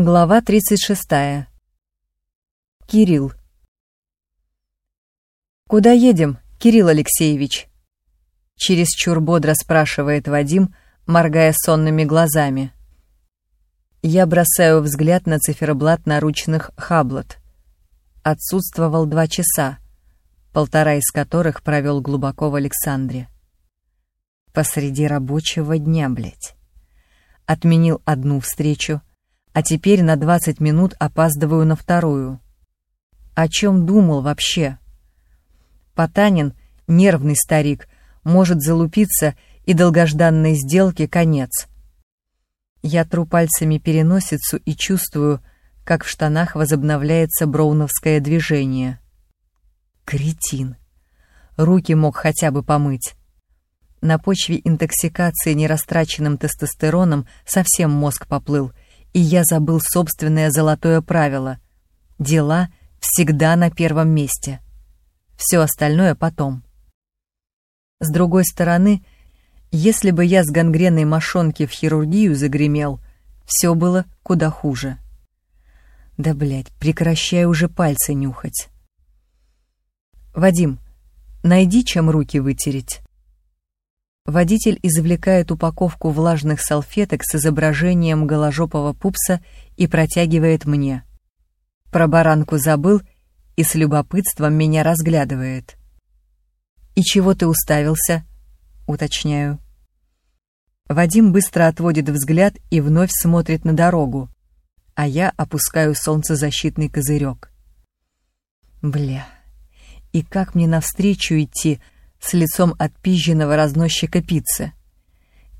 Глава 36. Кирилл. «Куда едем, Кирилл Алексеевич?» Чересчур бодро спрашивает Вадим, моргая сонными глазами. Я бросаю взгляд на циферблат наручных хаблот. Отсутствовал два часа, полтора из которых провел глубоко в Александре. Посреди рабочего дня, блядь. Отменил одну встречу — а теперь на 20 минут опаздываю на вторую. О чем думал вообще? Потанин, нервный старик, может залупиться, и долгожданной сделке конец. Я тру пальцами переносицу и чувствую, как в штанах возобновляется броуновское движение. Кретин. Руки мог хотя бы помыть. На почве интоксикации нерастраченным тестостероном совсем мозг поплыл — и я забыл собственное золотое правило. Дела всегда на первом месте. Все остальное потом. С другой стороны, если бы я с гангреной мошонки в хирургию загремел, все было куда хуже. Да, блядь, прекращай уже пальцы нюхать. Вадим, найди, чем руки вытереть. Водитель извлекает упаковку влажных салфеток с изображением голожопого пупса и протягивает мне. Про баранку забыл и с любопытством меня разглядывает. «И чего ты уставился?» — уточняю. Вадим быстро отводит взгляд и вновь смотрит на дорогу, а я опускаю солнцезащитный козырек. Бля, и как мне навстречу идти, — с лицом отпизженного разносчика пиццы.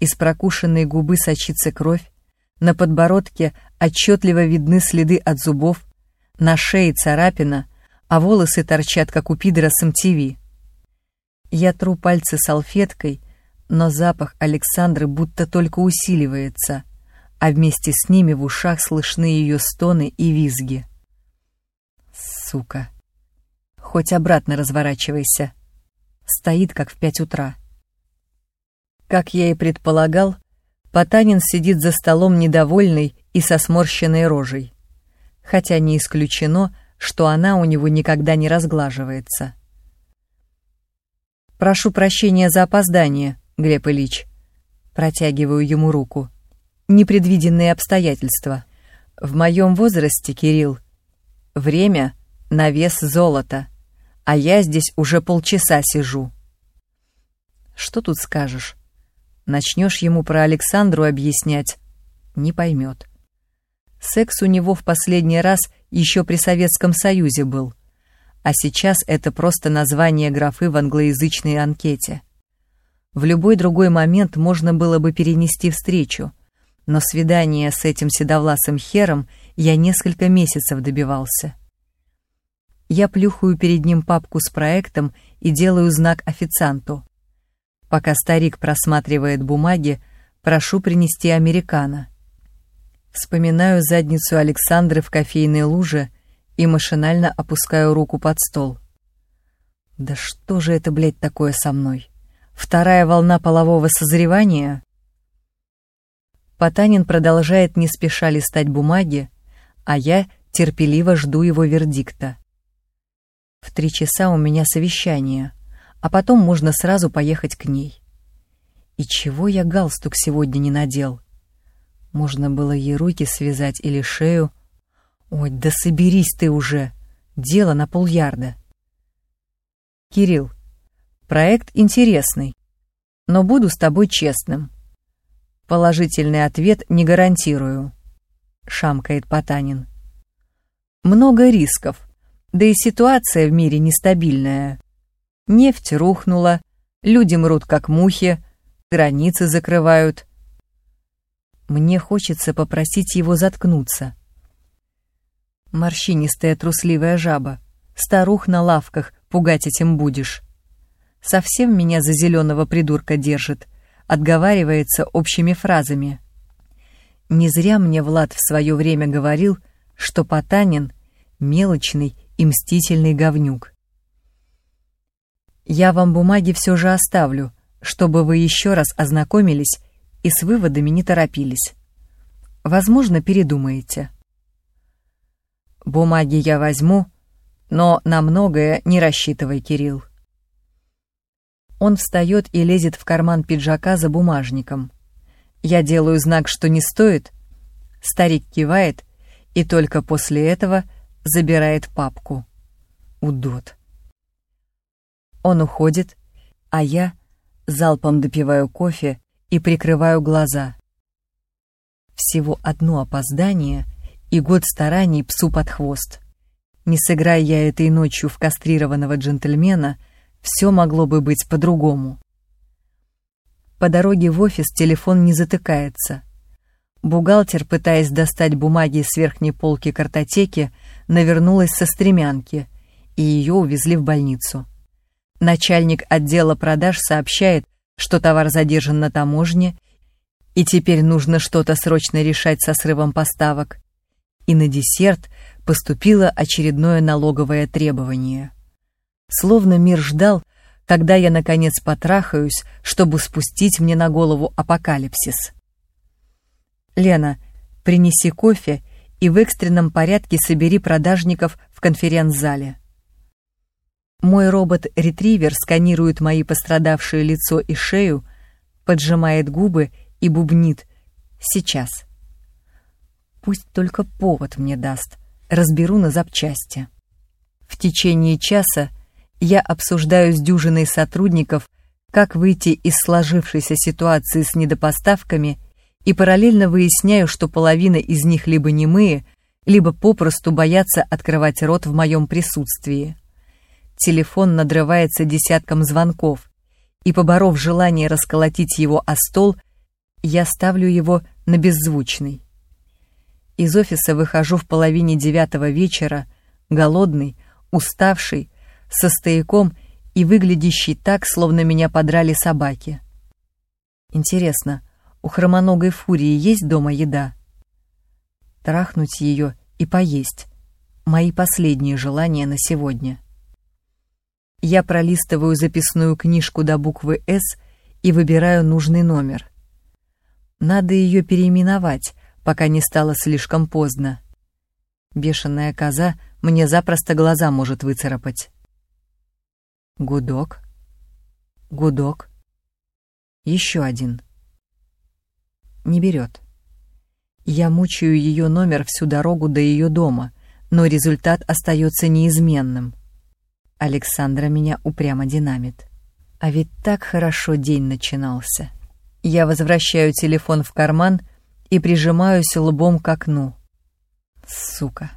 Из прокушенной губы сочится кровь, на подбородке отчетливо видны следы от зубов, на шее царапина, а волосы торчат, как у пидора с МТВ. Я тру пальцы салфеткой, но запах Александры будто только усиливается, а вместе с ними в ушах слышны ее стоны и визги. Сука. Хоть обратно разворачивайся стоит как в пять утра. Как я и предполагал, Потанин сидит за столом недовольный и со сморщенной рожей, хотя не исключено, что она у него никогда не разглаживается. «Прошу прощения за опоздание, Глеб Ильич», протягиваю ему руку. «Непредвиденные обстоятельства. В моем возрасте, Кирилл, время — на вес золота» а я здесь уже полчаса сижу. Что тут скажешь? Начнешь ему про Александру объяснять, не поймет. Секс у него в последний раз еще при Советском Союзе был, а сейчас это просто название графы в англоязычной анкете. В любой другой момент можно было бы перенести встречу, но свидание с этим седовласым хером я несколько месяцев добивался. Я плюхаю перед ним папку с проектом и делаю знак официанту. Пока старик просматривает бумаги, прошу принести американо. Вспоминаю задницу Александры в кофейной луже и машинально опускаю руку под стол. Да что же это, блядь, такое со мной? Вторая волна полового созревания? Потанин продолжает не спеша листать бумаги, а я терпеливо жду его вердикта. В три часа у меня совещание, а потом можно сразу поехать к ней. И чего я галстук сегодня не надел? Можно было ей руки связать или шею. Ой, да соберись ты уже! Дело на полярда. Кирилл, проект интересный, но буду с тобой честным. Положительный ответ не гарантирую, шамкает Потанин. Много рисков, да и ситуация в мире нестабильная. Нефть рухнула, люди мрут как мухи, границы закрывают. Мне хочется попросить его заткнуться. Морщинистая трусливая жаба, старух на лавках пугать этим будешь. Совсем меня за зеленого придурка держит, отговаривается общими фразами. Не зря мне Влад в свое время говорил, что Потанин — мелочный и мстительный говнюк. Я вам бумаги все же оставлю, чтобы вы еще раз ознакомились и с выводами не торопились. Возможно, передумаете. Бумаги я возьму, но на многое не рассчитывай, Кирилл. Он встает и лезет в карман пиджака за бумажником. Я делаю знак, что не стоит. Старик кивает и только после этого забирает папку. Удот. Он уходит, а я залпом допиваю кофе и прикрываю глаза. Всего одно опоздание и год стараний псу под хвост. Не сыграя я этой ночью в кастрированного джентльмена, все могло бы быть по-другому. По дороге в офис телефон не затыкается. Бухгалтер, пытаясь достать бумаги с верхней полки картотеки, навернулась со стремянки, и ее увезли в больницу. Начальник отдела продаж сообщает, что товар задержан на таможне, и теперь нужно что-то срочно решать со срывом поставок. И на десерт поступило очередное налоговое требование. Словно мир ждал, когда я, наконец, потрахаюсь, чтобы спустить мне на голову апокалипсис. «Лена, принеси кофе и в экстренном порядке собери продажников в конференц-зале». Мой робот-ретривер сканирует мои пострадавшие лицо и шею, поджимает губы и бубнит «Сейчас». Пусть только повод мне даст, разберу на запчасти. В течение часа я обсуждаю с дюжиной сотрудников, как выйти из сложившейся ситуации с недопоставками и параллельно выясняю, что половина из них либо немые, либо попросту боятся открывать рот в моем присутствии. Телефон надрывается десятком звонков, и, поборов желание расколотить его о стол, я ставлю его на беззвучный. Из офиса выхожу в половине девятого вечера, голодный, уставший, со стояком и выглядящий так, словно меня подрали собаки. Интересно, у хромоногой фурии есть дома еда? Трахнуть ее и поесть. Мои последние желания на сегодня. Я пролистываю записную книжку до буквы «С» и выбираю нужный номер. Надо ее переименовать, пока не стало слишком поздно. Бешеная коза мне запросто глаза может выцарапать. Гудок. Гудок. Еще один. Не берет. Я мучаю ее номер всю дорогу до ее дома, но результат остается неизменным. Александра меня упрямо динамит. А ведь так хорошо день начинался. Я возвращаю телефон в карман и прижимаюсь лбом к окну. Сука.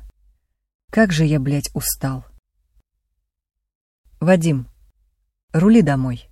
Как же я, блядь, устал. Вадим, рули домой.